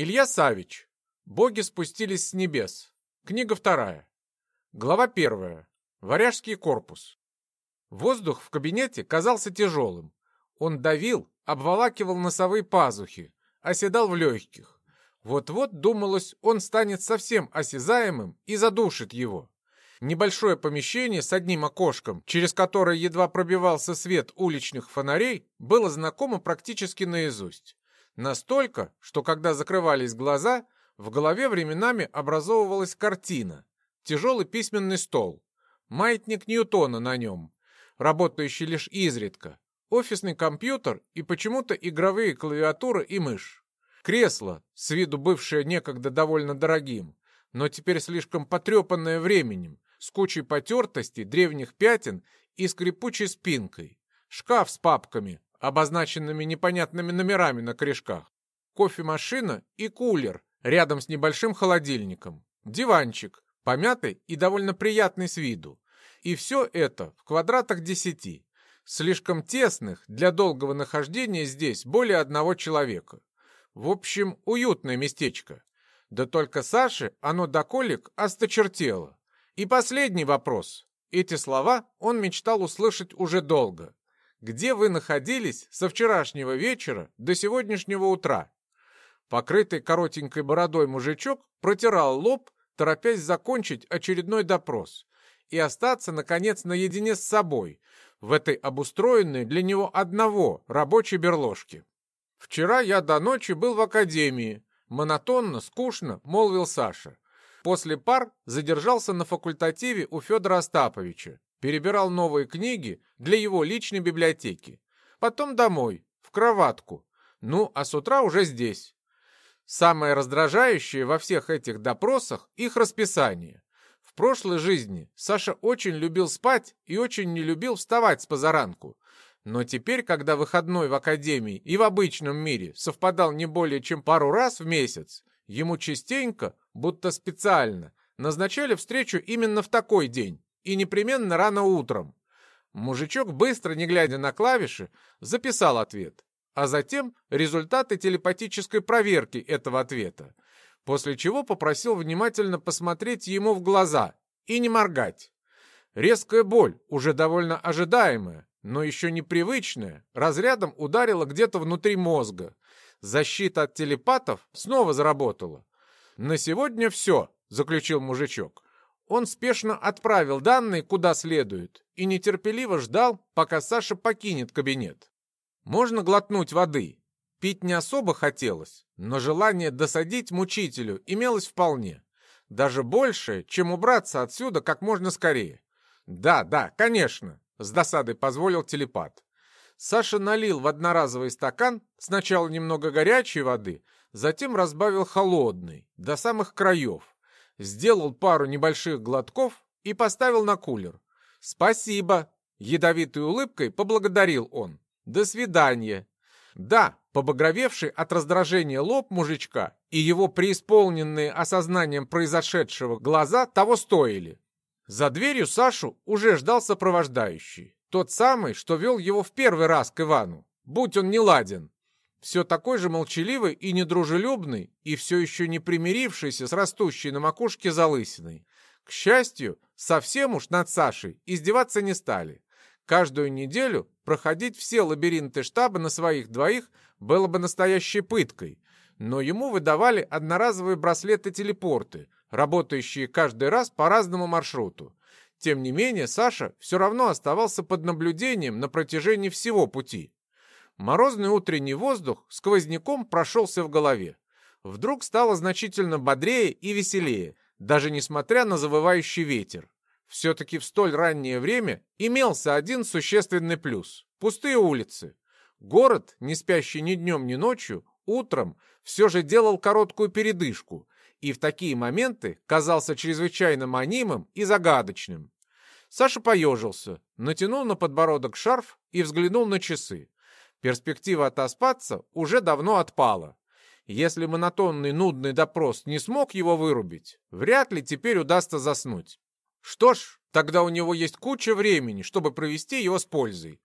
Илья Савич. Боги спустились с небес. Книга вторая. Глава первая. Варяжский корпус. Воздух в кабинете казался тяжелым. Он давил, обволакивал носовые пазухи, оседал в легких. Вот-вот, думалось, он станет совсем осязаемым и задушит его. Небольшое помещение с одним окошком, через которое едва пробивался свет уличных фонарей, было знакомо практически наизусть. Настолько, что когда закрывались глаза, в голове временами образовывалась картина. Тяжелый письменный стол, маятник Ньютона на нем, работающий лишь изредка, офисный компьютер и почему-то игровые клавиатуры и мышь. Кресло, с виду бывшее некогда довольно дорогим, но теперь слишком потрепанное временем, с кучей потертостей, древних пятен и скрипучей спинкой. Шкаф с папками, обозначенными непонятными номерами на корешках, кофемашина и кулер рядом с небольшим холодильником, диванчик, помятый и довольно приятный с виду. И все это в квадратах десяти, слишком тесных для долгого нахождения здесь более одного человека. В общем, уютное местечко. Да только Саше оно до колик осточертело. И последний вопрос. Эти слова он мечтал услышать уже долго где вы находились со вчерашнего вечера до сегодняшнего утра. Покрытый коротенькой бородой мужичок протирал лоб, торопясь закончить очередной допрос и остаться, наконец, наедине с собой в этой обустроенной для него одного рабочей берложке. «Вчера я до ночи был в академии», — монотонно, скучно молвил Саша. После пар задержался на факультативе у Федора Остаповича перебирал новые книги для его личной библиотеки. Потом домой, в кроватку. Ну, а с утра уже здесь. Самое раздражающее во всех этих допросах — их расписание. В прошлой жизни Саша очень любил спать и очень не любил вставать с позаранку. Но теперь, когда выходной в академии и в обычном мире совпадал не более чем пару раз в месяц, ему частенько, будто специально, назначали встречу именно в такой день и непременно рано утром. Мужичок, быстро не глядя на клавиши, записал ответ, а затем результаты телепатической проверки этого ответа, после чего попросил внимательно посмотреть ему в глаза и не моргать. Резкая боль, уже довольно ожидаемая, но еще непривычная, разрядом ударила где-то внутри мозга. Защита от телепатов снова заработала. «На сегодня все», — заключил мужичок. Он спешно отправил данные куда следует и нетерпеливо ждал, пока Саша покинет кабинет. Можно глотнуть воды. Пить не особо хотелось, но желание досадить мучителю имелось вполне. Даже больше, чем убраться отсюда как можно скорее. «Да, да, конечно», — с досадой позволил телепат. Саша налил в одноразовый стакан сначала немного горячей воды, затем разбавил холодной, до самых краев сделал пару небольших глотков и поставил на кулер. «Спасибо!» — ядовитой улыбкой поблагодарил он. «До свидания!» Да, побагровевший от раздражения лоб мужичка и его преисполненные осознанием произошедшего глаза того стоили. За дверью Сашу уже ждал сопровождающий. Тот самый, что вел его в первый раз к Ивану. Будь он не ладен все такой же молчаливый и недружелюбный, и все еще не примирившийся с растущей на макушке залысиной. К счастью, совсем уж над Сашей издеваться не стали. Каждую неделю проходить все лабиринты штаба на своих двоих было бы настоящей пыткой, но ему выдавали одноразовые браслеты-телепорты, работающие каждый раз по разному маршруту. Тем не менее, Саша все равно оставался под наблюдением на протяжении всего пути. Морозный утренний воздух сквозняком прошелся в голове. Вдруг стало значительно бодрее и веселее, даже несмотря на завывающий ветер. Все-таки в столь раннее время имелся один существенный плюс – пустые улицы. Город, не спящий ни днем, ни ночью, утром все же делал короткую передышку и в такие моменты казался чрезвычайно манимым и загадочным. Саша поежился, натянул на подбородок шарф и взглянул на часы. Перспектива отоспаться уже давно отпала. Если монотонный нудный допрос не смог его вырубить, вряд ли теперь удастся заснуть. Что ж, тогда у него есть куча времени, чтобы провести его с пользой.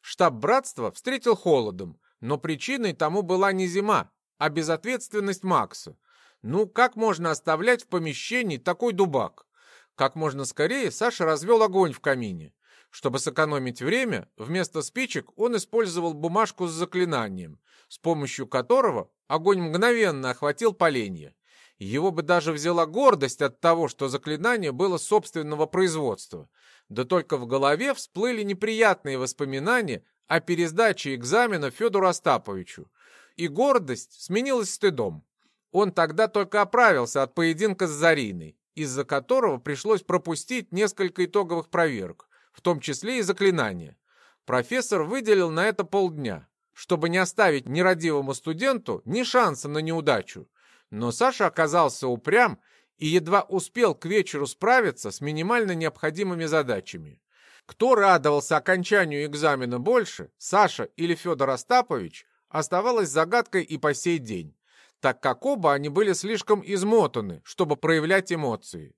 Штаб братства встретил холодом, но причиной тому была не зима, а безответственность Макса. Ну, как можно оставлять в помещении такой дубак? Как можно скорее Саша развел огонь в камине. Чтобы сэкономить время, вместо спичек он использовал бумажку с заклинанием, с помощью которого огонь мгновенно охватил поленья. Его бы даже взяла гордость от того, что заклинание было собственного производства. Да только в голове всплыли неприятные воспоминания о пересдаче экзамена Федору Остаповичу. И гордость сменилась стыдом. Он тогда только оправился от поединка с Зариной, из-за которого пришлось пропустить несколько итоговых проверок, в том числе и заклинания. Профессор выделил на это полдня, чтобы не оставить нерадивому студенту ни шанса на неудачу. Но Саша оказался упрям и едва успел к вечеру справиться с минимально необходимыми задачами. Кто радовался окончанию экзамена больше, Саша или Федор Остапович, оставалось загадкой и по сей день, так как оба они были слишком измотаны, чтобы проявлять эмоции.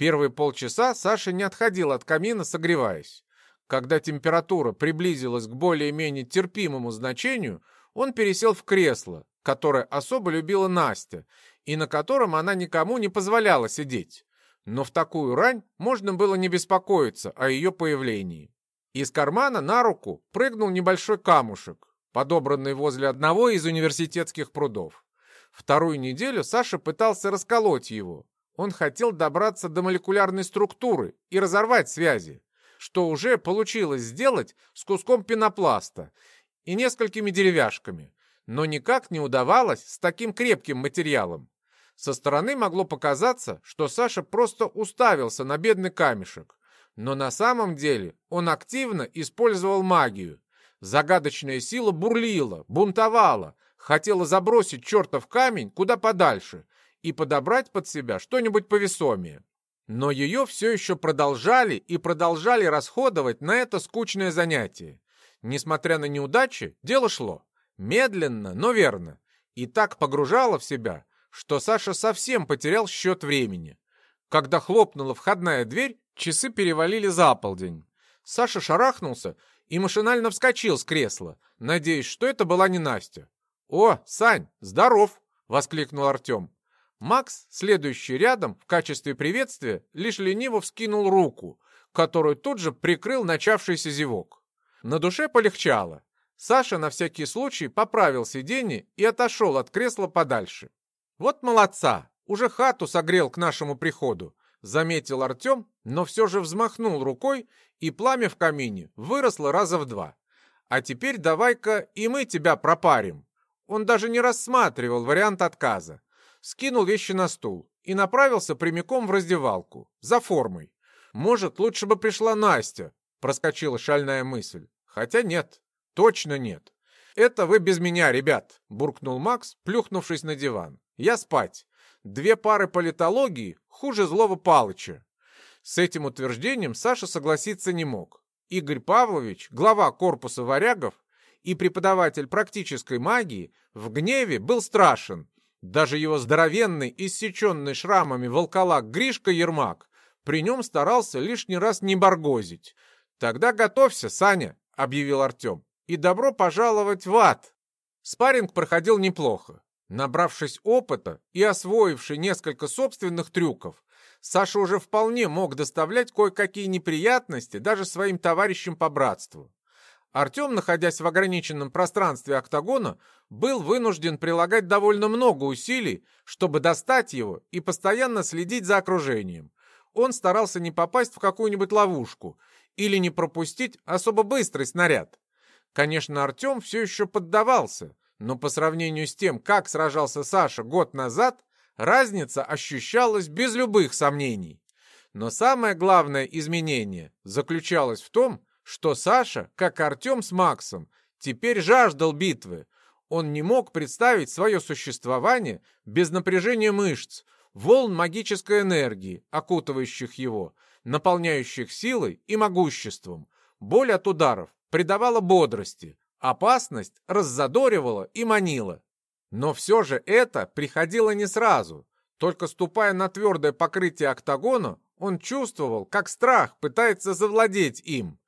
Первые полчаса Саша не отходил от камина, согреваясь. Когда температура приблизилась к более-менее терпимому значению, он пересел в кресло, которое особо любила Настя, и на котором она никому не позволяла сидеть. Но в такую рань можно было не беспокоиться о ее появлении. Из кармана на руку прыгнул небольшой камушек, подобранный возле одного из университетских прудов. Вторую неделю Саша пытался расколоть его. Он хотел добраться до молекулярной структуры и разорвать связи, что уже получилось сделать с куском пенопласта и несколькими деревяшками, но никак не удавалось с таким крепким материалом. Со стороны могло показаться, что Саша просто уставился на бедный камешек, но на самом деле он активно использовал магию. Загадочная сила бурлила, бунтовала, хотела забросить чертов камень куда подальше и подобрать под себя что-нибудь повесомее. Но ее все еще продолжали и продолжали расходовать на это скучное занятие. Несмотря на неудачи, дело шло. Медленно, но верно. И так погружало в себя, что Саша совсем потерял счет времени. Когда хлопнула входная дверь, часы перевалили за полдень. Саша шарахнулся и машинально вскочил с кресла, надеясь, что это была не Настя. «О, Сань, здоров!» — воскликнул Артем. Макс, следующий рядом, в качестве приветствия, лишь лениво вскинул руку, которую тут же прикрыл начавшийся зевок. На душе полегчало. Саша на всякий случай поправил сиденье и отошел от кресла подальше. «Вот молодца! Уже хату согрел к нашему приходу!» Заметил Артем, но все же взмахнул рукой, и пламя в камине выросло раза в два. «А теперь давай-ка и мы тебя пропарим!» Он даже не рассматривал вариант отказа. Скинул вещи на стул и направился прямиком в раздевалку, за формой. «Может, лучше бы пришла Настя?» — проскочила шальная мысль. «Хотя нет, «Точно нет». «Это вы без меня, ребят», — буркнул Макс, плюхнувшись на диван. «Я спать. Две пары политологии хуже злого Палыча». С этим утверждением Саша согласиться не мог. Игорь Павлович, глава корпуса варягов и преподаватель практической магии, в гневе был страшен. Даже его здоровенный, иссеченный шрамами волколак Гришка Ермак при нем старался лишний раз не баргозить. «Тогда готовься, Саня», — объявил Артем и добро пожаловать в ад. Спарринг проходил неплохо. Набравшись опыта и освоивший несколько собственных трюков, Саша уже вполне мог доставлять кое-какие неприятности даже своим товарищам по братству. Артем, находясь в ограниченном пространстве октагона, был вынужден прилагать довольно много усилий, чтобы достать его и постоянно следить за окружением. Он старался не попасть в какую-нибудь ловушку или не пропустить особо быстрый снаряд. Конечно, Артем все еще поддавался, но по сравнению с тем, как сражался Саша год назад, разница ощущалась без любых сомнений. Но самое главное изменение заключалось в том, что Саша, как Артем с Максом, теперь жаждал битвы. Он не мог представить свое существование без напряжения мышц, волн магической энергии, окутывающих его, наполняющих силой и могуществом, боль от ударов, придавала бодрости, опасность раззадоривала и манила. Но все же это приходило не сразу. Только ступая на твердое покрытие октагона, он чувствовал, как страх пытается завладеть им.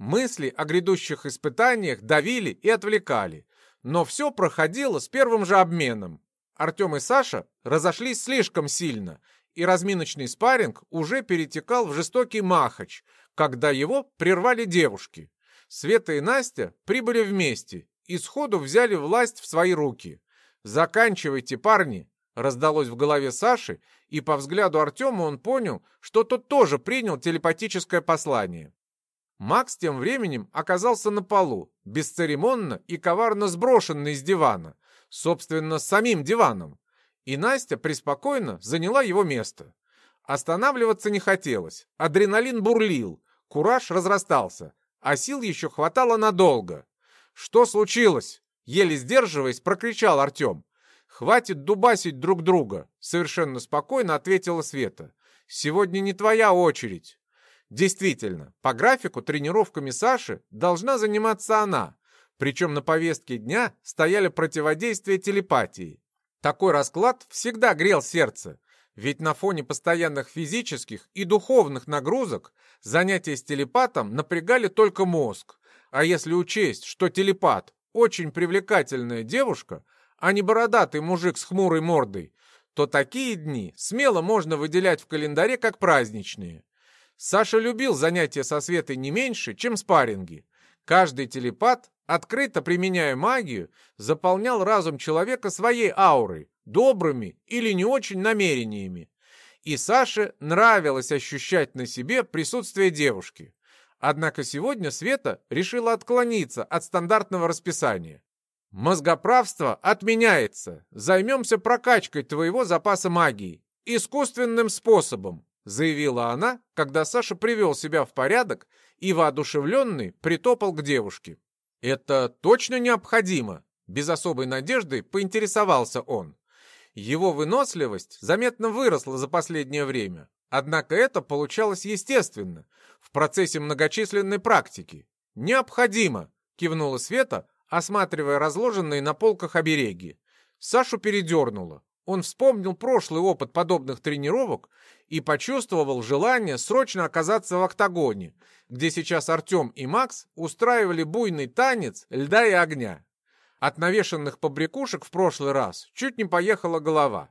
Мысли о грядущих испытаниях давили и отвлекали. Но все проходило с первым же обменом. Артем и Саша разошлись слишком сильно, и разминочный спарринг уже перетекал в жестокий махач, когда его прервали девушки. Света и Настя прибыли вместе и сходу взяли власть в свои руки. «Заканчивайте, парни!» раздалось в голове Саши, и по взгляду Артема он понял, что тот тоже принял телепатическое послание. Макс тем временем оказался на полу, бесцеремонно и коварно сброшенный с дивана, собственно, самим диваном, и Настя преспокойно заняла его место. Останавливаться не хотелось, адреналин бурлил, кураж разрастался, а сил еще хватало надолго. «Что случилось?» — еле сдерживаясь, прокричал Артем. «Хватит дубасить друг друга», — совершенно спокойно ответила Света. «Сегодня не твоя очередь». Действительно, по графику тренировками Саши должна заниматься она, причем на повестке дня стояли противодействие телепатии. Такой расклад всегда грел сердце, ведь на фоне постоянных физических и духовных нагрузок занятия с телепатом напрягали только мозг. А если учесть, что телепат очень привлекательная девушка, а не бородатый мужик с хмурой мордой, то такие дни смело можно выделять в календаре как праздничные. Саша любил занятия со Светой не меньше, чем спарринги. Каждый телепат, открыто применяя магию, заполнял разум человека своей аурой, добрыми или не очень намерениями. И Саше нравилось ощущать на себе присутствие девушки. Однако сегодня Света решила отклониться от стандартного расписания. «Мозгоправство отменяется. Займемся прокачкой твоего запаса магии. Искусственным способом заявила она, когда Саша привел себя в порядок и, воодушевленный, притопал к девушке. «Это точно необходимо?» Без особой надежды поинтересовался он. Его выносливость заметно выросла за последнее время, однако это получалось естественно, в процессе многочисленной практики. «Необходимо!» — кивнула Света, осматривая разложенные на полках обереги. Сашу передернуло. Он вспомнил прошлый опыт подобных тренировок и почувствовал желание срочно оказаться в октагоне, где сейчас Артем и Макс устраивали буйный танец льда и огня. От навешанных побрякушек в прошлый раз чуть не поехала голова.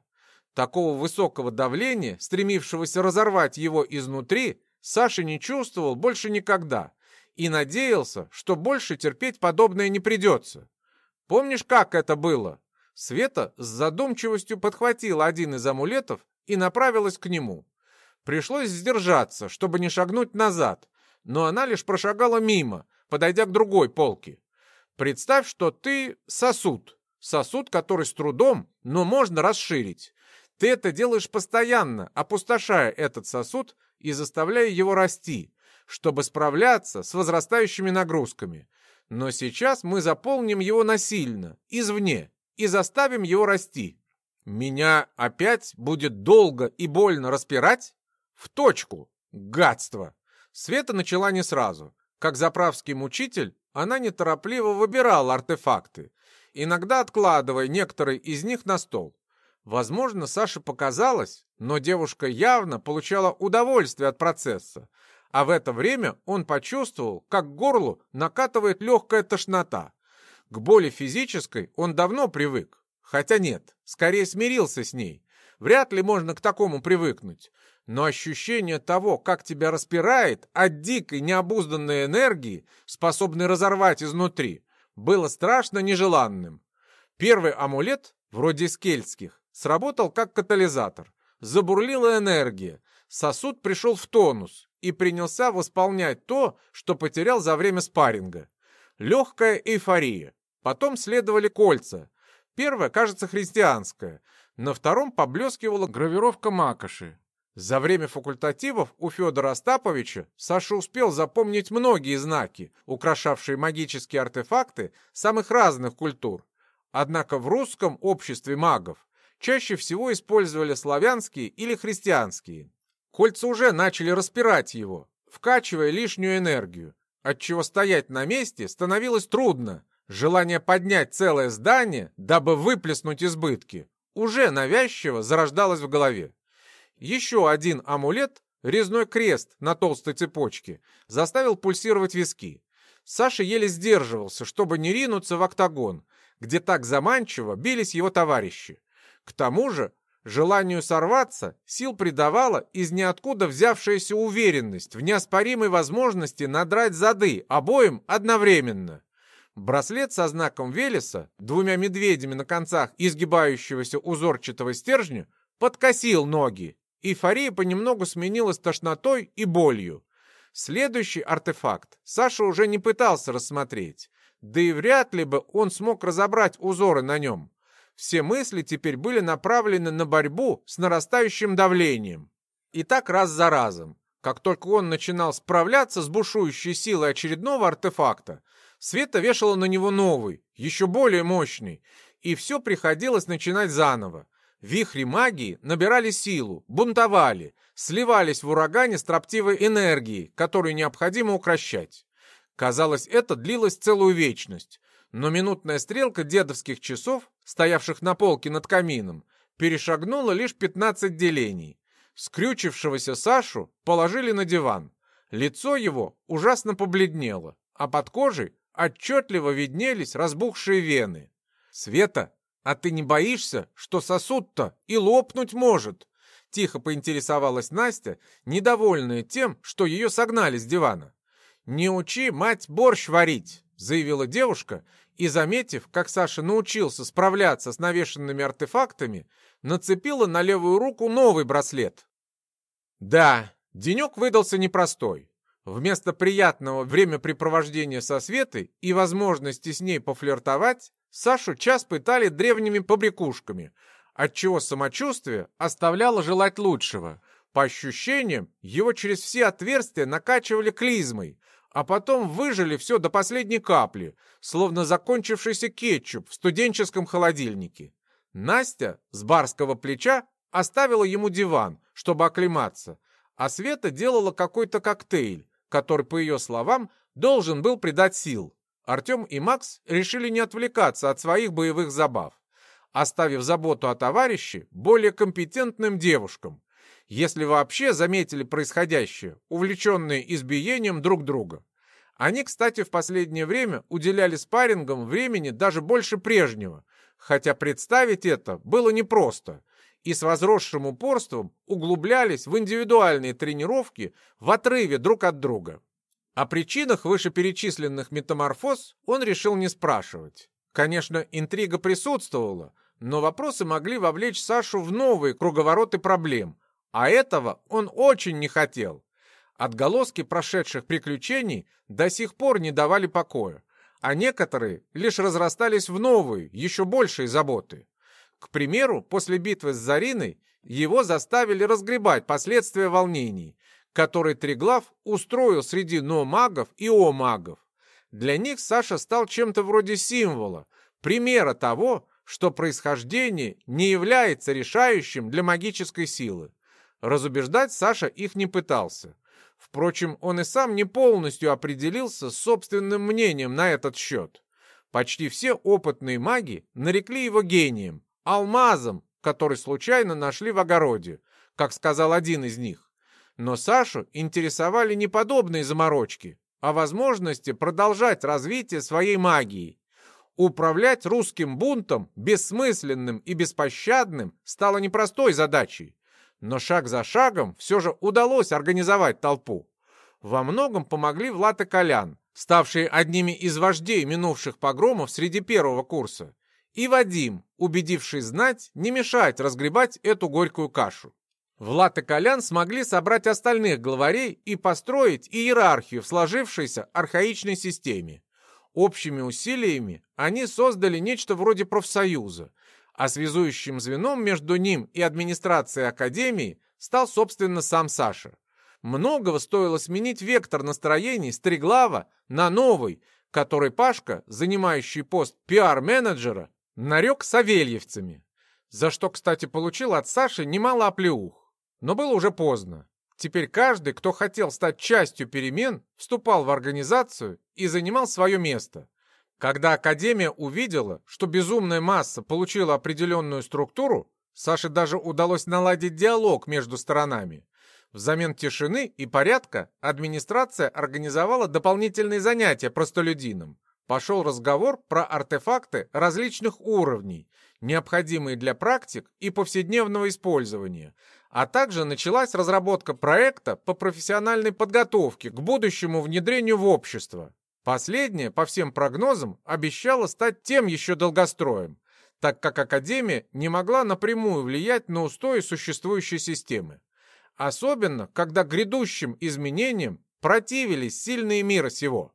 Такого высокого давления, стремившегося разорвать его изнутри, Саша не чувствовал больше никогда и надеялся, что больше терпеть подобное не придется. Помнишь, как это было? Света с задумчивостью подхватила один из амулетов и направилась к нему. Пришлось сдержаться, чтобы не шагнуть назад, но она лишь прошагала мимо, подойдя к другой полке. Представь, что ты сосуд. Сосуд, который с трудом, но можно расширить. Ты это делаешь постоянно, опустошая этот сосуд и заставляя его расти, чтобы справляться с возрастающими нагрузками. Но сейчас мы заполним его насильно, извне, и заставим его расти. Меня опять будет долго и больно распирать? В точку. Гадство. Света начала не сразу. Как заправский мучитель, она неторопливо выбирала артефакты, иногда откладывая некоторые из них на стол. Возможно, Саше показалось, но девушка явно получала удовольствие от процесса, а в это время он почувствовал, как к горлу накатывает легкая тошнота. К боли физической он давно привык, хотя нет, скорее смирился с ней. Вряд ли можно к такому привыкнуть. Но ощущение того, как тебя распирает от дикой необузданной энергии, способной разорвать изнутри, было страшно нежеланным. Первый амулет, вроде скельтских, сработал как катализатор. Забурлила энергия, сосуд пришел в тонус и принялся восполнять то, что потерял за время спарринга. Легкая эйфория. Потом следовали кольца. Первое, кажется, христианское. На втором поблескивала гравировка макоши. За время факультативов у Федора Остаповича Саша успел запомнить многие знаки, украшавшие магические артефакты самых разных культур. Однако в русском обществе магов чаще всего использовали славянские или христианские. Кольца уже начали распирать его, вкачивая лишнюю энергию, отчего стоять на месте становилось трудно. Желание поднять целое здание, дабы выплеснуть избытки, уже навязчиво зарождалось в голове. Еще один амулет, резной крест на толстой цепочке, заставил пульсировать виски. Саша еле сдерживался, чтобы не ринуться в октагон, где так заманчиво бились его товарищи. К тому же желанию сорваться сил придавала из ниоткуда взявшаяся уверенность в неоспоримой возможности надрать зады обоим одновременно. Браслет со знаком Велеса, двумя медведями на концах изгибающегося узорчатого стержня, подкосил ноги. Эйфория понемногу сменилась тошнотой и болью. Следующий артефакт Саша уже не пытался рассмотреть, да и вряд ли бы он смог разобрать узоры на нем. Все мысли теперь были направлены на борьбу с нарастающим давлением. И так раз за разом. Как только он начинал справляться с бушующей силой очередного артефакта, Света вешала на него новый, еще более мощный, и все приходилось начинать заново. Вихри магии набирали силу, бунтовали, сливались в урагане строптивой энергии, которую необходимо укращать. Казалось, это длилось целую вечность, но минутная стрелка дедовских часов, стоявших на полке над камином, перешагнула лишь 15 делений. Скрючившегося Сашу положили на диван. Лицо его ужасно побледнело, а под кожей отчетливо виднелись разбухшие вены. «Света, а ты не боишься, что сосуд-то и лопнуть может?» Тихо поинтересовалась Настя, недовольная тем, что ее согнали с дивана. «Не учи мать борщ варить», — заявила девушка, и, заметив, как Саша научился справляться с навешенными артефактами, нацепила на левую руку новый браслет. Да, денек выдался непростой. Вместо приятного времяпрепровождения со Светой и возможности с ней пофлиртовать, Сашу час пытали древними побрякушками, отчего самочувствие оставляло желать лучшего. По ощущениям, его через все отверстия накачивали клизмой, а потом выжили все до последней капли, словно закончившийся кетчуп в студенческом холодильнике. Настя с барского плеча оставила ему диван, чтобы оклематься, а Света делала какой-то коктейль, который, по ее словам, должен был придать сил. Артем и Макс решили не отвлекаться от своих боевых забав, оставив заботу о товарище более компетентным девушкам, если вообще заметили происходящее, увлеченные избиением друг друга. Они, кстати, в последнее время уделяли спаррингам времени даже больше прежнего, хотя представить это было непросто, и с возросшим упорством углублялись в индивидуальные тренировки в отрыве друг от друга. О причинах вышеперечисленных метаморфоз он решил не спрашивать. Конечно, интрига присутствовала, но вопросы могли вовлечь Сашу в новые круговороты проблем, а этого он очень не хотел. Отголоски прошедших приключений до сих пор не давали покоя, а некоторые лишь разрастались в новые, еще большие заботы. К примеру, после битвы с Зариной его заставили разгребать последствия волнений, которые Триглав устроил среди но-магов и о-магов. Для них Саша стал чем-то вроде символа, примера того, что происхождение не является решающим для магической силы. Разубеждать Саша их не пытался. Впрочем, он и сам не полностью определился с собственным мнением на этот счет. Почти все опытные маги нарекли его гением, алмазом, который случайно нашли в огороде, как сказал один из них. Но Сашу интересовали не подобные заморочки, а возможности продолжать развитие своей магии. Управлять русским бунтом, бессмысленным и беспощадным, стало непростой задачей. Но шаг за шагом все же удалось организовать толпу. Во многом помогли Влад и Колян, ставшие одними из вождей минувших погромов среди первого курса, и Вадим, убедивший знать не мешать разгребать эту горькую кашу. Влад и Колян смогли собрать остальных главарей и построить иерархию в сложившейся архаичной системе. Общими усилиями они создали нечто вроде профсоюза, а связующим звеном между ним и администрацией Академии стал, собственно, сам Саша. Многого стоило сменить вектор настроений Стреглава на новый, который Пашка, занимающий пост пиар-менеджера, нарек савельевцами, за что, кстати, получил от Саши немало оплеух. Но было уже поздно. Теперь каждый, кто хотел стать частью перемен, вступал в организацию и занимал свое место. Когда Академия увидела, что безумная масса получила определенную структуру, Саше даже удалось наладить диалог между сторонами. Взамен тишины и порядка администрация организовала дополнительные занятия простолюдинам, Пошел разговор про артефакты различных уровней, необходимые для практик и повседневного использования, а также началась разработка проекта по профессиональной подготовке к будущему внедрению в общество. Последнее, по всем прогнозам, обещало стать тем еще долгостроем, так как Академия не могла напрямую влиять на устои существующей системы. Особенно, когда грядущим изменениям противились сильные мира сего.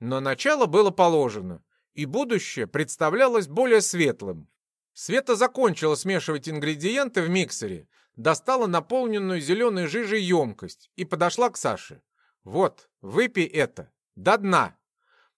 Но начало было положено, и будущее представлялось более светлым. Света закончила смешивать ингредиенты в миксере, достала наполненную зеленой жижей емкость и подошла к Саше. «Вот, выпей это, до дна».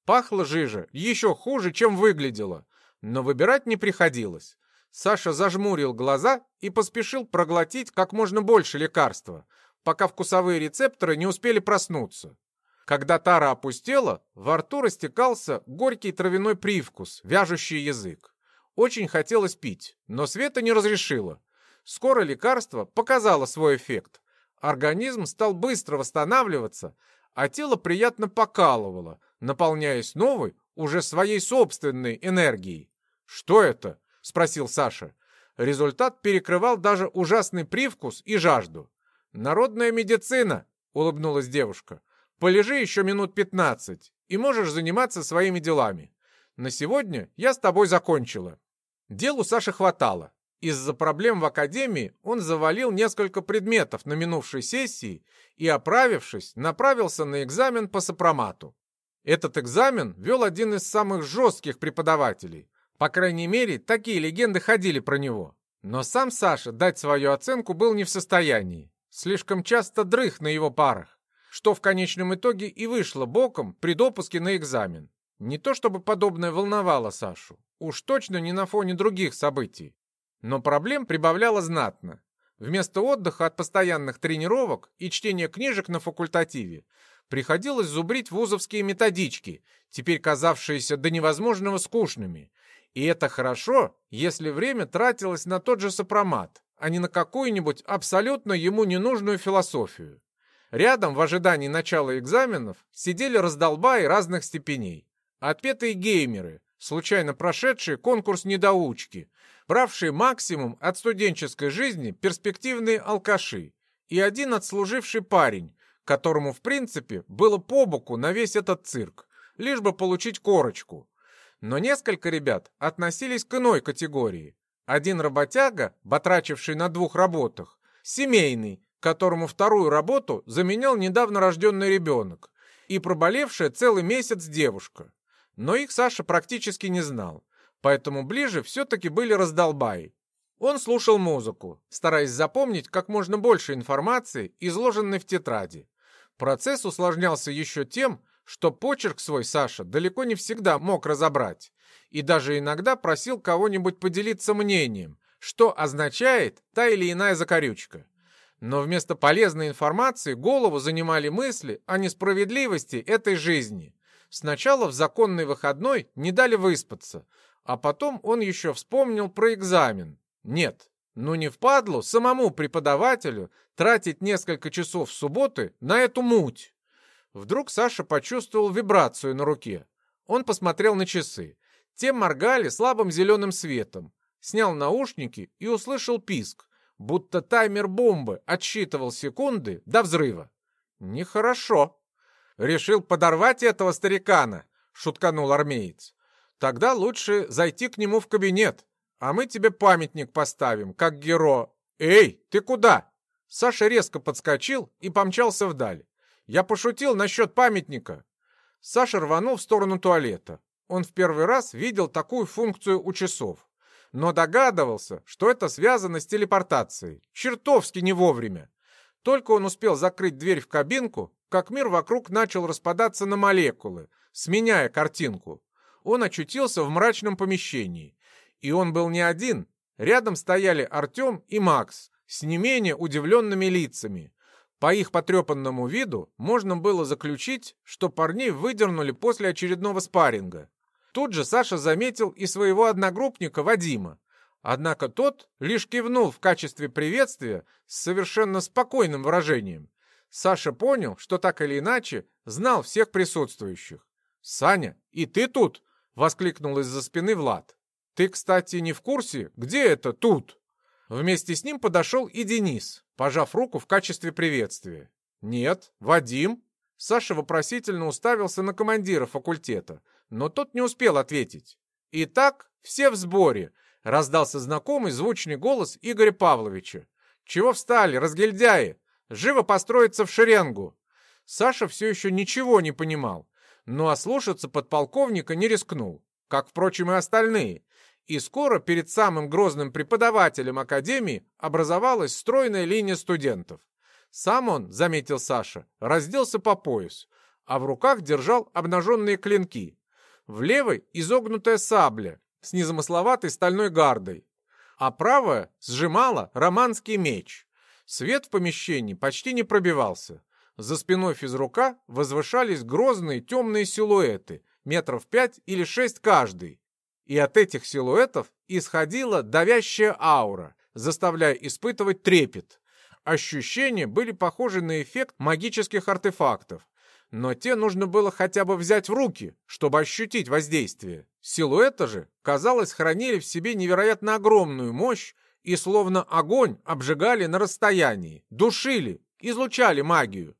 Пахла жижа еще хуже, чем выглядела, но выбирать не приходилось. Саша зажмурил глаза и поспешил проглотить как можно больше лекарства, пока вкусовые рецепторы не успели проснуться. Когда тара опустела, во рту растекался горький травяной привкус, вяжущий язык. Очень хотелось пить, но Света не разрешила. Скоро лекарство показало свой эффект. Организм стал быстро восстанавливаться, а тело приятно покалывало, наполняясь новой, уже своей собственной энергией. «Что это?» — спросил Саша. Результат перекрывал даже ужасный привкус и жажду. «Народная медицина!» — улыбнулась девушка. Полежи еще минут пятнадцать, и можешь заниматься своими делами. На сегодня я с тобой закончила». Делу Саши хватало. Из-за проблем в академии он завалил несколько предметов на минувшей сессии и, оправившись, направился на экзамен по сопромату. Этот экзамен вел один из самых жестких преподавателей. По крайней мере, такие легенды ходили про него. Но сам Саша дать свою оценку был не в состоянии. Слишком часто дрых на его парах что в конечном итоге и вышло боком при допуске на экзамен. Не то чтобы подобное волновало Сашу, уж точно не на фоне других событий. Но проблем прибавляло знатно. Вместо отдыха от постоянных тренировок и чтения книжек на факультативе приходилось зубрить вузовские методички, теперь казавшиеся до невозможного скучными. И это хорошо, если время тратилось на тот же сопромат, а не на какую-нибудь абсолютно ему ненужную философию. Рядом, в ожидании начала экзаменов, сидели раздолбаи разных степеней. Отпетые геймеры, случайно прошедшие конкурс недоучки, бравшие максимум от студенческой жизни перспективные алкаши и один отслуживший парень, которому, в принципе, было по боку на весь этот цирк, лишь бы получить корочку. Но несколько ребят относились к иной категории. Один работяга, батрачивший на двух работах, семейный, которому вторую работу заменял недавно рожденный ребенок и проболевшая целый месяц девушка. Но их Саша практически не знал, поэтому ближе все-таки были раздолбаи. Он слушал музыку, стараясь запомнить как можно больше информации, изложенной в тетради. Процесс усложнялся еще тем, что почерк свой Саша далеко не всегда мог разобрать, и даже иногда просил кого-нибудь поделиться мнением, что означает та или иная закорючка. Но вместо полезной информации голову занимали мысли о несправедливости этой жизни. Сначала в законный выходной не дали выспаться, а потом он еще вспомнил про экзамен. Нет, ну не впадлу самому преподавателю тратить несколько часов субботы на эту муть. Вдруг Саша почувствовал вибрацию на руке. Он посмотрел на часы. Те моргали слабым зеленым светом. Снял наушники и услышал писк будто таймер бомбы отсчитывал секунды до взрыва. Нехорошо. Решил подорвать этого старикана, шутканул армеец. Тогда лучше зайти к нему в кабинет, а мы тебе памятник поставим, как геро. Эй, ты куда? Саша резко подскочил и помчался вдаль. Я пошутил насчет памятника. Саша рванул в сторону туалета. Он в первый раз видел такую функцию у часов но догадывался, что это связано с телепортацией. Чертовски не вовремя. Только он успел закрыть дверь в кабинку, как мир вокруг начал распадаться на молекулы, сменяя картинку. Он очутился в мрачном помещении. И он был не один. Рядом стояли Артем и Макс с не менее удивленными лицами. По их потрепанному виду можно было заключить, что парней выдернули после очередного спарринга. Тут же Саша заметил и своего одногруппника Вадима. Однако тот лишь кивнул в качестве приветствия с совершенно спокойным выражением. Саша понял, что так или иначе знал всех присутствующих. «Саня, и ты тут?» — воскликнул из-за спины Влад. «Ты, кстати, не в курсе, где это тут?» Вместе с ним подошел и Денис, пожав руку в качестве приветствия. «Нет, Вадим?» Саша вопросительно уставился на командира факультета, но тот не успел ответить. «Итак, все в сборе», — раздался знакомый звучный голос Игоря Павловича. «Чего встали, разгильдяи? Живо построиться в шеренгу!» Саша все еще ничего не понимал, но ослушаться подполковника не рискнул, как, впрочем, и остальные. И скоро перед самым грозным преподавателем академии образовалась стройная линия студентов. Сам он, заметил Саша, разделся по пояс, а в руках держал обнаженные клинки. В левой изогнутая сабля с незамысловатой стальной гардой, а правая сжимала романский меч. Свет в помещении почти не пробивался. За спиной физрука возвышались грозные темные силуэты, метров пять или шесть каждый. И от этих силуэтов исходила давящая аура, заставляя испытывать трепет. Ощущения были похожи на эффект магических артефактов, но те нужно было хотя бы взять в руки, чтобы ощутить воздействие. Силуэты же, казалось, хранили в себе невероятно огромную мощь и словно огонь обжигали на расстоянии, душили, излучали магию.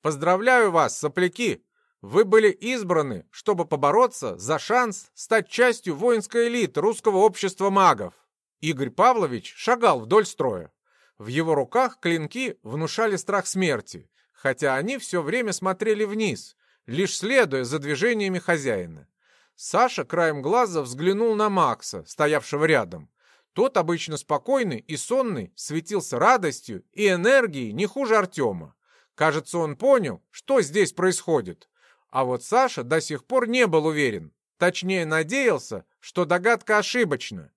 Поздравляю вас, сопляки! Вы были избраны, чтобы побороться за шанс стать частью воинской элиты русского общества магов. Игорь Павлович шагал вдоль строя. В его руках клинки внушали страх смерти, хотя они все время смотрели вниз, лишь следуя за движениями хозяина. Саша краем глаза взглянул на Макса, стоявшего рядом. Тот, обычно спокойный и сонный, светился радостью и энергией не хуже Артема. Кажется, он понял, что здесь происходит. А вот Саша до сих пор не был уверен. Точнее, надеялся, что догадка ошибочна.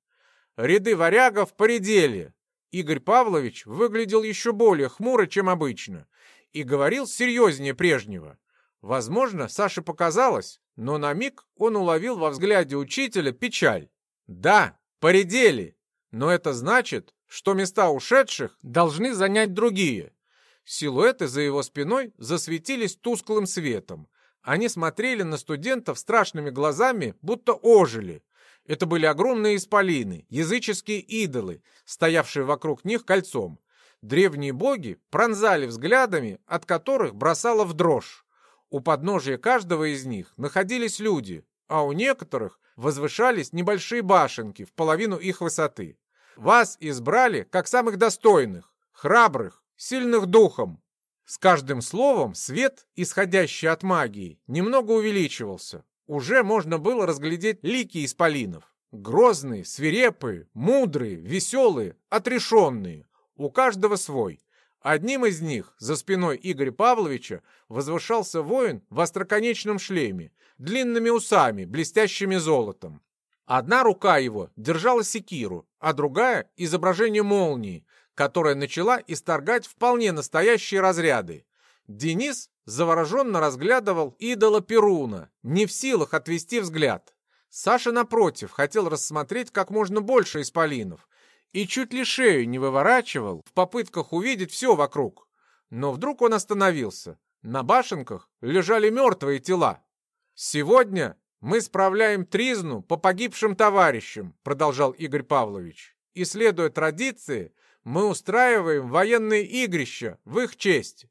Ряды варягов поредели. Игорь Павлович выглядел еще более хмуро, чем обычно, и говорил серьезнее прежнего. Возможно, Саше показалось, но на миг он уловил во взгляде учителя печаль. Да, поредели, но это значит, что места ушедших должны занять другие. Силуэты за его спиной засветились тусклым светом. Они смотрели на студентов страшными глазами, будто ожили. Это были огромные исполины, языческие идолы, стоявшие вокруг них кольцом. Древние боги пронзали взглядами, от которых бросало в дрожь. У подножия каждого из них находились люди, а у некоторых возвышались небольшие башенки в половину их высоты. Вас избрали как самых достойных, храбрых, сильных духом. С каждым словом свет, исходящий от магии, немного увеличивался. Уже можно было разглядеть лики исполинов. Грозные, свирепые, мудрые, веселые, отрешенные. У каждого свой. Одним из них, за спиной Игоря Павловича, возвышался воин в остроконечном шлеме, длинными усами, блестящими золотом. Одна рука его держала секиру, а другая — изображение молнии, которая начала исторгать вполне настоящие разряды. Денис завороженно разглядывал идола Перуна, не в силах отвести взгляд. Саша, напротив, хотел рассмотреть как можно больше исполинов и чуть ли шею не выворачивал в попытках увидеть все вокруг. Но вдруг он остановился. На башенках лежали мертвые тела. «Сегодня мы справляем тризну по погибшим товарищам», продолжал Игорь Павлович. «И, следуя традиции, мы устраиваем военные игрища в их честь.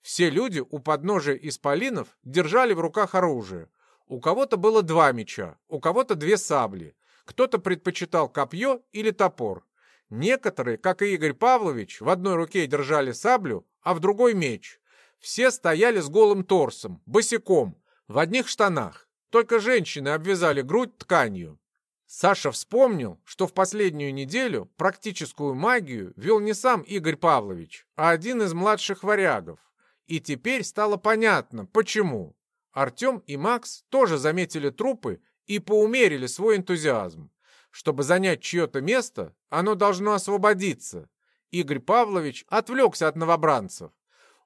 Все люди у подножия исполинов держали в руках оружие. У кого-то было два меча, у кого-то две сабли. Кто-то предпочитал копье или топор. Некоторые, как и Игорь Павлович, в одной руке держали саблю, а в другой меч. Все стояли с голым торсом, босиком, в одних штанах. Только женщины обвязали грудь тканью. Саша вспомнил, что в последнюю неделю практическую магию вел не сам Игорь Павлович, а один из младших варягов. И теперь стало понятно, почему. Артем и Макс тоже заметили трупы и поумерили свой энтузиазм. Чтобы занять чье-то место, оно должно освободиться. Игорь Павлович отвлекся от новобранцев.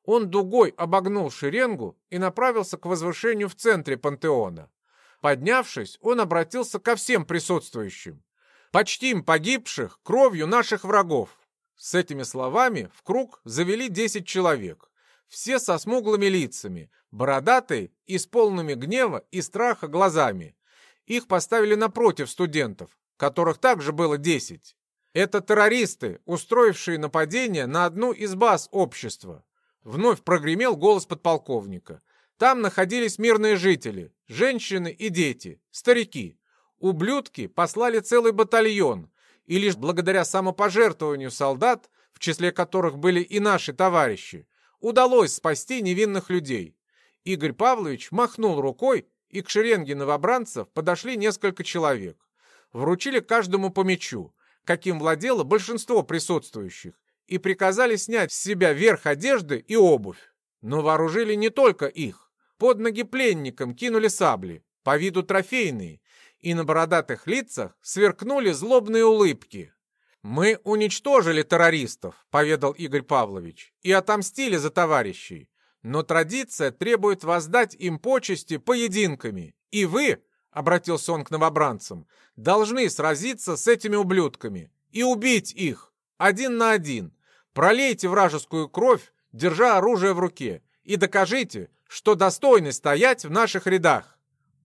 Он дугой обогнул шеренгу и направился к возвышению в центре пантеона. Поднявшись, он обратился ко всем присутствующим. «Почтим погибших кровью наших врагов!» С этими словами в круг завели десять человек. Все со смуглыми лицами, Бородатые и с полными гнева и страха глазами. Их поставили напротив студентов, которых также было десять. Это террористы, устроившие нападение на одну из баз общества. Вновь прогремел голос подполковника. Там находились мирные жители, женщины и дети, старики. Ублюдки послали целый батальон, и лишь благодаря самопожертвованию солдат, в числе которых были и наши товарищи, удалось спасти невинных людей. Игорь Павлович махнул рукой, и к шеренге новобранцев подошли несколько человек. Вручили каждому по мячу, каким владело большинство присутствующих, и приказали снять с себя верх одежды и обувь. Но вооружили не только их. Под ноги пленникам кинули сабли, по виду трофейные, и на бородатых лицах сверкнули злобные улыбки. «Мы уничтожили террористов», — поведал Игорь Павлович, «и отомстили за товарищей. Но традиция требует воздать им почести поединками. И вы, — обратился он к новобранцам, — должны сразиться с этими ублюдками и убить их, один на один. Пролейте вражескую кровь, держа оружие в руке, и докажите, что достойны стоять в наших рядах.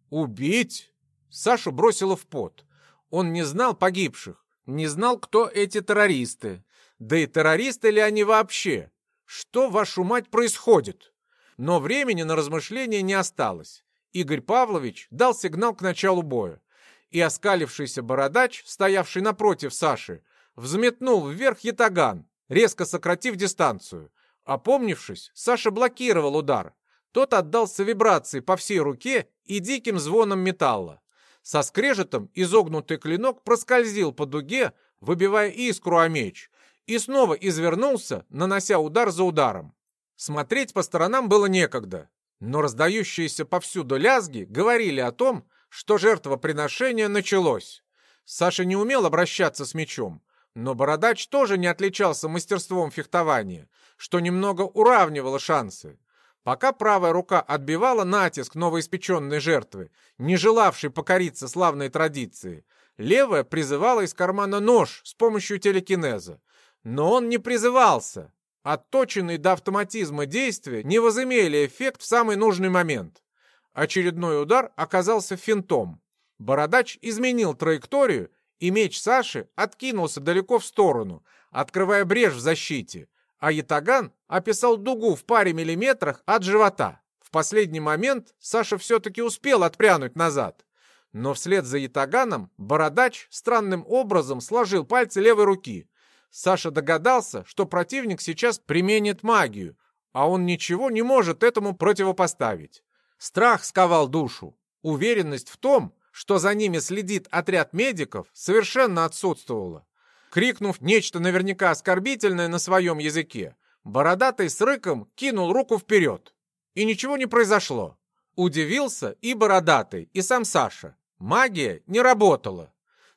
Убить? Сашу бросило в пот. Он не знал погибших, не знал, кто эти террористы. Да и террористы ли они вообще? Что, вашу мать, происходит? Но времени на размышления не осталось. Игорь Павлович дал сигнал к началу боя. И оскалившийся бородач, стоявший напротив Саши, взметнул вверх ятаган, резко сократив дистанцию. Опомнившись, Саша блокировал удар. Тот отдался вибрации по всей руке и диким звоном металла. Со скрежетом изогнутый клинок проскользил по дуге, выбивая искру о меч, и снова извернулся, нанося удар за ударом. Смотреть по сторонам было некогда, но раздающиеся повсюду лязги говорили о том, что жертвоприношение началось. Саша не умел обращаться с мечом, но Бородач тоже не отличался мастерством фехтования, что немного уравнивало шансы. Пока правая рука отбивала натиск новоиспеченной жертвы, не желавшей покориться славной традиции, левая призывала из кармана нож с помощью телекинеза. Но он не призывался. Отточенные до автоматизма действия не возымели эффект в самый нужный момент. Очередной удар оказался финтом. Бородач изменил траекторию, и меч Саши откинулся далеко в сторону, открывая брешь в защите, а Ятаган описал дугу в паре миллиметрах от живота. В последний момент Саша все-таки успел отпрянуть назад. Но вслед за Ятаганом Бородач странным образом сложил пальцы левой руки, Саша догадался, что противник сейчас применит магию, а он ничего не может этому противопоставить. Страх сковал душу. Уверенность в том, что за ними следит отряд медиков, совершенно отсутствовала. Крикнув нечто наверняка оскорбительное на своем языке, бородатый с рыком кинул руку вперед. И ничего не произошло. Удивился и бородатый, и сам Саша. Магия не работала.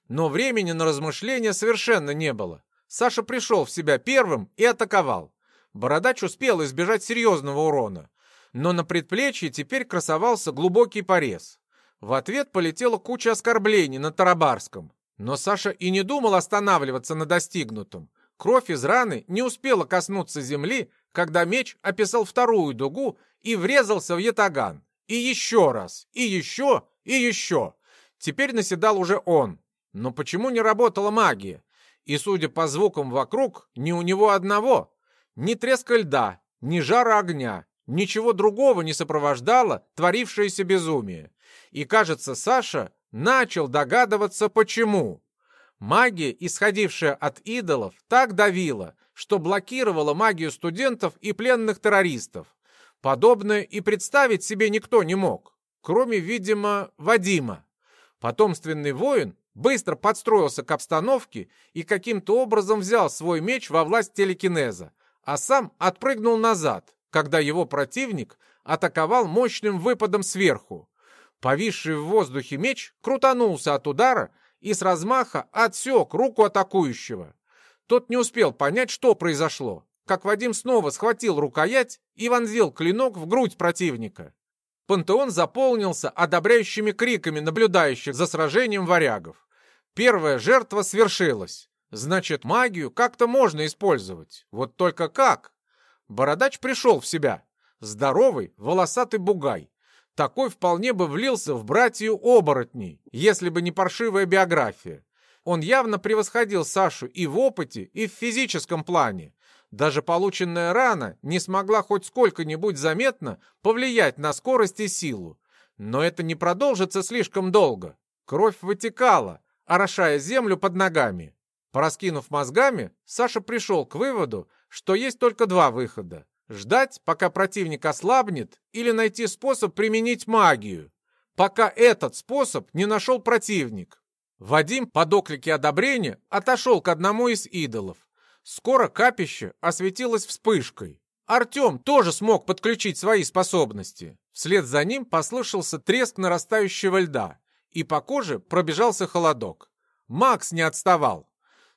Но времени на размышления совершенно не было. Саша пришел в себя первым и атаковал. Бородач успел избежать серьезного урона, но на предплечье теперь красовался глубокий порез. В ответ полетела куча оскорблений на Тарабарском. Но Саша и не думал останавливаться на достигнутом. Кровь из раны не успела коснуться земли, когда меч описал вторую дугу и врезался в ятаган. И еще раз, и еще, и еще. Теперь наседал уже он. Но почему не работала магия? И, судя по звукам вокруг, не у него одного. Ни треска льда, ни жара огня, ничего другого не сопровождало творившееся безумие. И, кажется, Саша начал догадываться, почему. Магия, исходившая от идолов, так давила, что блокировала магию студентов и пленных террористов. Подобное и представить себе никто не мог, кроме, видимо, Вадима. Потомственный воин быстро подстроился к обстановке и каким-то образом взял свой меч во власть телекинеза, а сам отпрыгнул назад, когда его противник атаковал мощным выпадом сверху. Повисший в воздухе меч крутанулся от удара и с размаха отсек руку атакующего. Тот не успел понять, что произошло, как Вадим снова схватил рукоять и вонзил клинок в грудь противника. Пантеон заполнился одобряющими криками наблюдающих за сражением варягов. Первая жертва свершилась. Значит, магию как-то можно использовать. Вот только как? Бородач пришел в себя. Здоровый, волосатый бугай. Такой вполне бы влился в братью оборотней, если бы не паршивая биография. Он явно превосходил Сашу и в опыте, и в физическом плане. Даже полученная рана не смогла хоть сколько-нибудь заметно повлиять на скорость и силу. Но это не продолжится слишком долго. Кровь вытекала, орошая землю под ногами. Пораскинув мозгами, Саша пришел к выводу, что есть только два выхода. Ждать, пока противник ослабнет, или найти способ применить магию, пока этот способ не нашел противник. Вадим под оклики одобрения отошел к одному из идолов. Скоро капище осветилось вспышкой. Артем тоже смог подключить свои способности. Вслед за ним послышался треск нарастающего льда, и по коже пробежался холодок. Макс не отставал.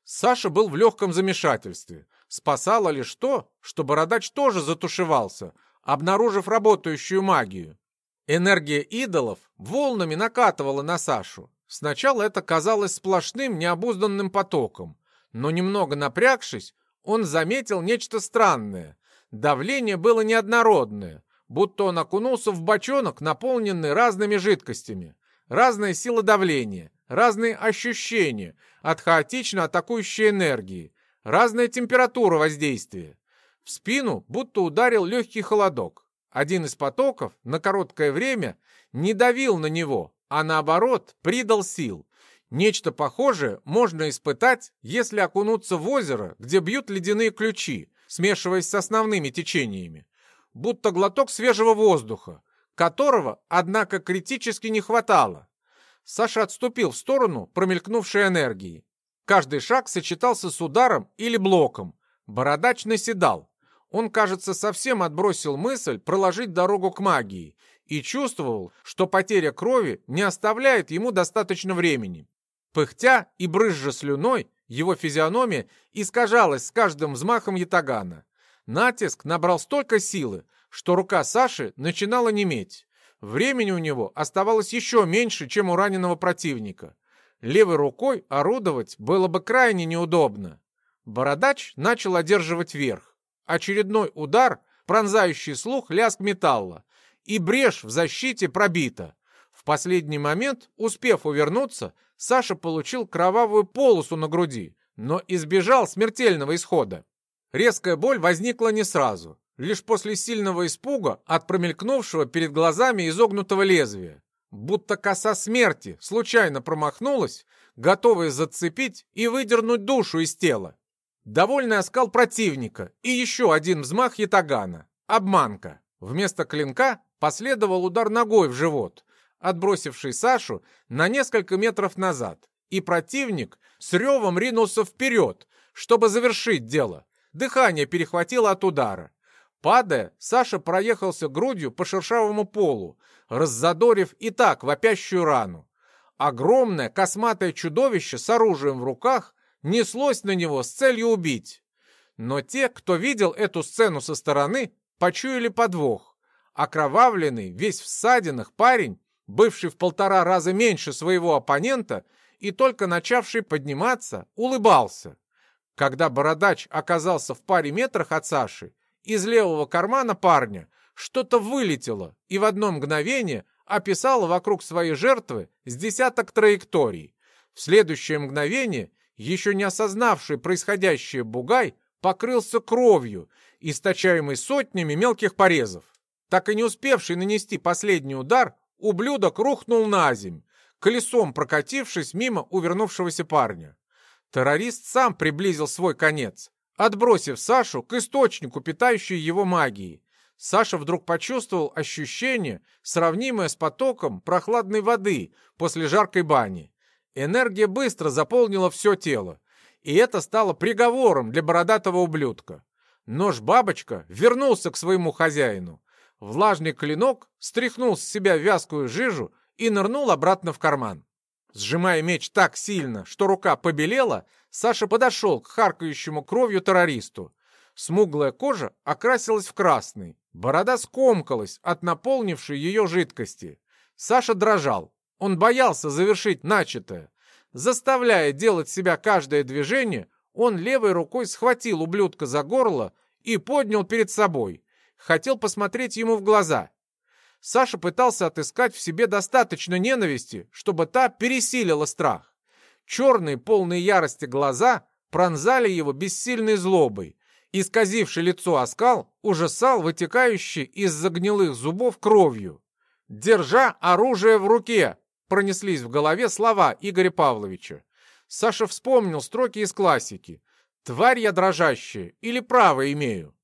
Саша был в легком замешательстве. Спасало лишь то, что Бородач тоже затушевался, обнаружив работающую магию. Энергия идолов волнами накатывала на Сашу. Сначала это казалось сплошным необузданным потоком, но немного напрягшись, он заметил нечто странное. Давление было неоднородное, будто он окунулся в бочонок, наполненный разными жидкостями. Разная сила давления, разные ощущения от хаотично атакующей энергии, разная температура воздействия. В спину будто ударил легкий холодок. Один из потоков на короткое время не давил на него, а наоборот придал сил. Нечто похожее можно испытать, если окунуться в озеро, где бьют ледяные ключи, смешиваясь с основными течениями. Будто глоток свежего воздуха, которого, однако, критически не хватало. Саша отступил в сторону промелькнувшей энергии. Каждый шаг сочетался с ударом или блоком. Бородач наседал. Он, кажется, совсем отбросил мысль проложить дорогу к магии и чувствовал, что потеря крови не оставляет ему достаточно времени. Пыхтя и брызжа слюной, его физиономия искажалась с каждым взмахом ятагана. Натиск набрал столько силы, что рука Саши начинала неметь. Времени у него оставалось еще меньше, чем у раненого противника. Левой рукой орудовать было бы крайне неудобно. Бородач начал одерживать верх. Очередной удар, пронзающий слух лязг металла, и брешь в защите пробита. В последний момент, успев увернуться, Саша получил кровавую полосу на груди, но избежал смертельного исхода. Резкая боль возникла не сразу, лишь после сильного испуга от промелькнувшего перед глазами изогнутого лезвия. Будто коса смерти случайно промахнулась, готовая зацепить и выдернуть душу из тела. Довольный оскал противника и еще один взмах ятагана. Обманка. Вместо клинка последовал удар ногой в живот, отбросивший Сашу на несколько метров назад, и противник с ревом ринулся вперед, чтобы завершить дело. Дыхание перехватило от удара. Падая, Саша проехался грудью по шершавому полу, раззадорив и так вопящую рану. Огромное косматое чудовище с оружием в руках неслось на него с целью убить. Но те, кто видел эту сцену со стороны, почуяли подвох. Окровавленный, весь в ссадинах парень бывший в полтора раза меньше своего оппонента и только начавший подниматься, улыбался. Когда бородач оказался в паре метрах от Саши, из левого кармана парня что-то вылетело и в одно мгновение описало вокруг своей жертвы с десяток траекторий. В следующее мгновение, еще не осознавший происходящее бугай, покрылся кровью, источаемой сотнями мелких порезов. Так и не успевший нанести последний удар, ублюдок рухнул на земь, колесом прокатившись мимо увернувшегося парня. Террорист сам приблизил свой конец, отбросив Сашу к источнику, питающей его магии. Саша вдруг почувствовал ощущение, сравнимое с потоком прохладной воды после жаркой бани. Энергия быстро заполнила все тело, и это стало приговором для бородатого ублюдка. Нож-бабочка вернулся к своему хозяину. Влажный клинок стряхнул с себя вязкую жижу и нырнул обратно в карман. Сжимая меч так сильно, что рука побелела, Саша подошел к харкающему кровью террористу. Смуглая кожа окрасилась в красный, борода скомкалась от наполнившей ее жидкости. Саша дрожал. Он боялся завершить начатое. Заставляя делать себя каждое движение, он левой рукой схватил ублюдка за горло и поднял перед собой. Хотел посмотреть ему в глаза. Саша пытался отыскать в себе достаточно ненависти, чтобы та пересилила страх. Черные, полные ярости глаза пронзали его бессильной злобой. Исказивший лицо оскал ужасал вытекающий из загнилых зубов кровью. «Держа оружие в руке!» пронеслись в голове слова Игоря Павловича. Саша вспомнил строки из классики. «Тварь я дрожащая или право имею?»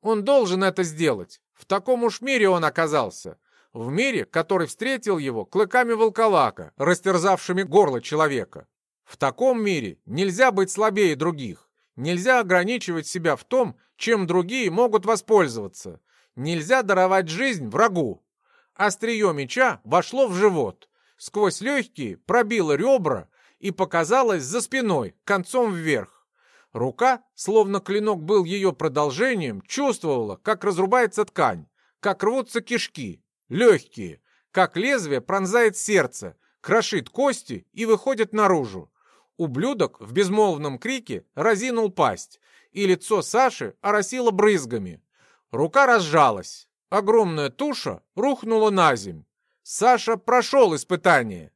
Он должен это сделать. В таком уж мире он оказался в мире, который встретил его клыками волколака, растерзавшими горло человека. В таком мире нельзя быть слабее других, нельзя ограничивать себя в том, чем другие могут воспользоваться, нельзя даровать жизнь врагу. Острие меча вошло в живот, сквозь легкие пробило ребра и показалось за спиной, концом вверх. Рука, словно клинок был ее продолжением, чувствовала, как разрубается ткань, как рвутся кишки, легкие, как лезвие пронзает сердце, крошит кости и выходит наружу. Ублюдок в безмолвном крике разинул пасть, и лицо Саши оросило брызгами. Рука разжалась. Огромная туша рухнула на земь. Саша прошел испытание.